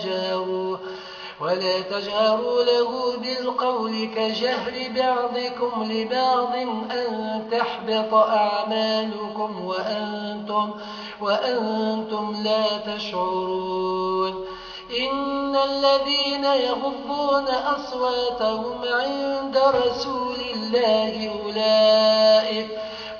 تجاروا ولا تجهروا له بالقول كجهر بعضكم لبعض أن تحبط أعمالكم وأنتم, وأنتم لا تشعرون إن الذين يغضون أصواتهم عند رسول الله أولئك,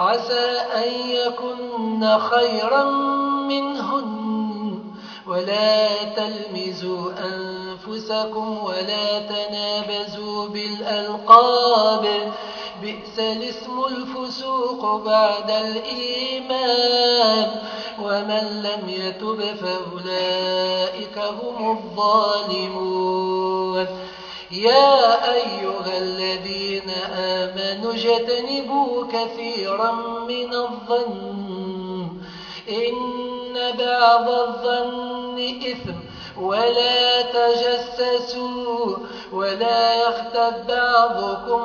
عسى أن يكن خيرا منهن. ولا تلمزوا أنفسكم ولا تنابزوا بالألقاب. بئس الاسم الفسوق بعد الإيمان. ومن لم يتب فأولئك هم الظالمون. يا أيها الذين آمنوا اجتنبوا كثيرا من الظن. إن بعض الظن إثم. ولا تجسسوا ولا يغتب بعضكم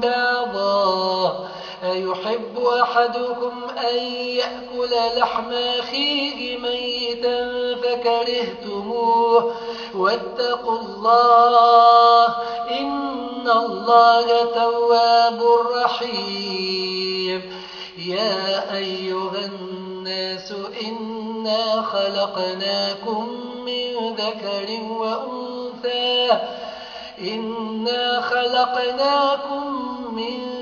بعضا. أيحب أحدكم أن يأكل لحم أخيه ميتا فكرهتموه؟ واتقوا الله إن الله تواب رحيم. يا أيها الناس إنا خلقناكم من ذكر وأنثى. إنا خلقناكم من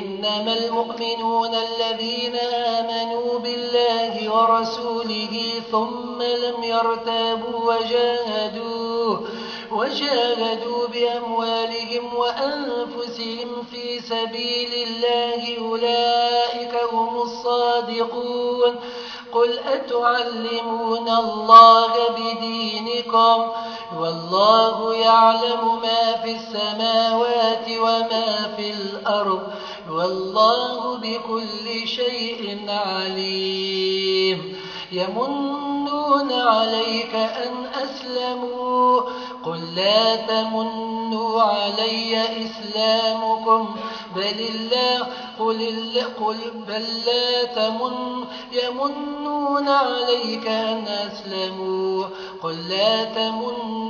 إنما المؤمنون الذين آمنوا بالله ورسوله ثم لم يرتابوا وجاهدوا وجاهدوا بأموالهم وأنفسهم في سبيل الله أولئك هم الصادقون. قل أتعلمون الله بدينكم؟ والله يعلم ما في السماوات وما في الأرض. والله بكل شيء عليم. يمنون عليك أن أسلموا. قل لا تمنوا علي إسلامكم. بل الله قل, قل بل لا تمن يمنون عليك أن أسلموا. قل لا تمنوا